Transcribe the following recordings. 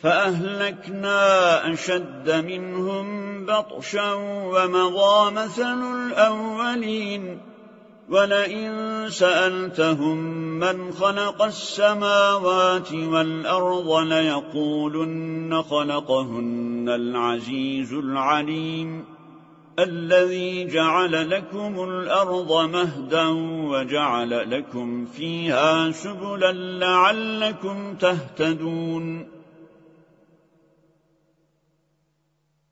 فأهلكنا أشد منهم بطشا ومضى مثل الأولين. ولئن سألتهم من خلق السماوات والأرض ليقولن خلقهن العزيز العليم. الذي جعل لكم الأرض مهدا وجعل لكم فيها سبلا لعلكم تهتدون.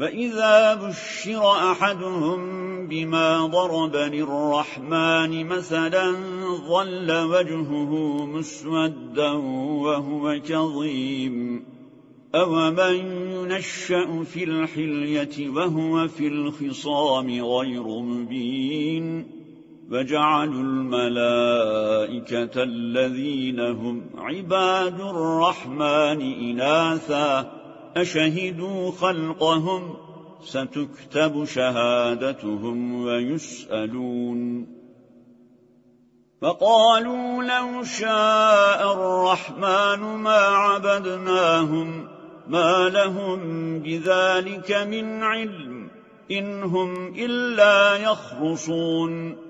فإذا بشر أحدهم بما ضرب للرحمن مثلا ظل وجهه مسودا وهو كظيم أومن ينشأ في الحلية وهو في الخصام غير مبين وجعلوا الملائكة الذين هم عباد الرحمن إناثا أشهدوا خلقهم ستكتب شهادتهم ويسألون. فقالوا لو شاء الرحمن ما عبدناهم ما لهم بذلك من علم إنهم إلا يخرصون.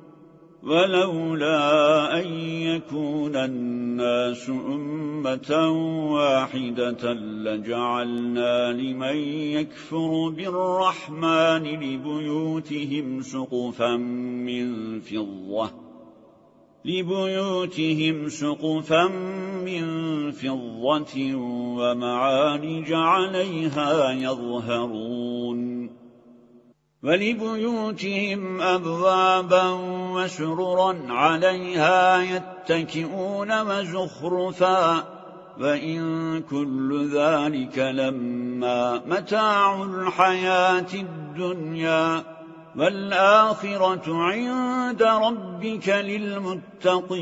ولولا أن يكون الناس أمة واحدة لجعلنا لمن يكفر بالرحمن لبيوتهم سقفا من فضة لبيوتهم سقفا من فضة ومعانج عليها يظهرون. ولبيوتهم أبوابا وسررا عليها يتكئون وزخرفا وإن كل ذلك لما متاع الحياة الدنيا والآخرة عند ربك للمتقين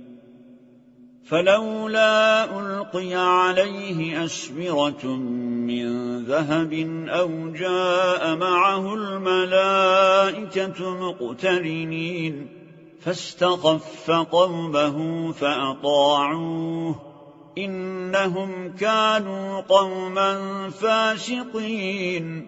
فلولا ألقي عليه أسبرة من ذهب أو جاء معه الملائكة مقترنين فاستخف قومه فأطاعوه إنهم كانوا قوما فاسقين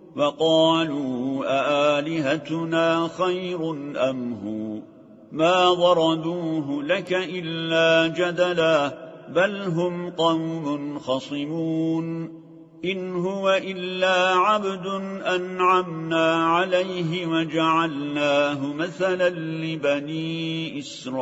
وقالوا أآلهتنا خير أم هو؟ ما ضردوه لك إلا جدلا بل هم قوم خصمون. إن هو إلا عبد أنعمنا عليه وجعلناه مثلا لبني إسرائيل.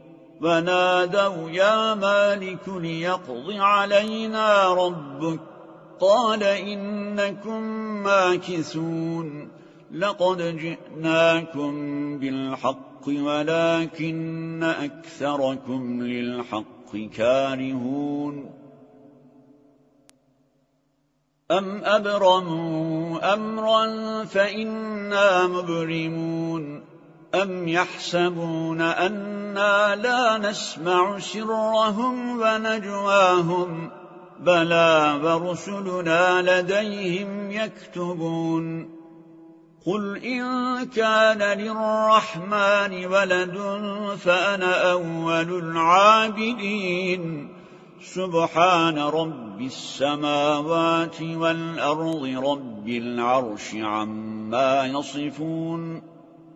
ونادوا يا مالك ليقض علينا ربك. قال إنكم ماكثون. لقد جئناكم بالحق ولكن أكثركم للحق كارهون. أم أبرموا أمرا فإنا مبرمون. أم يحسبون أنا لا نسمع سرهم ونجواهم بلى ورسلنا لديهم يكتبون قل إن كان للرحمن ولد فأنا أول العابدين سبحان رب السماوات والأرض رب العرش عما يصفون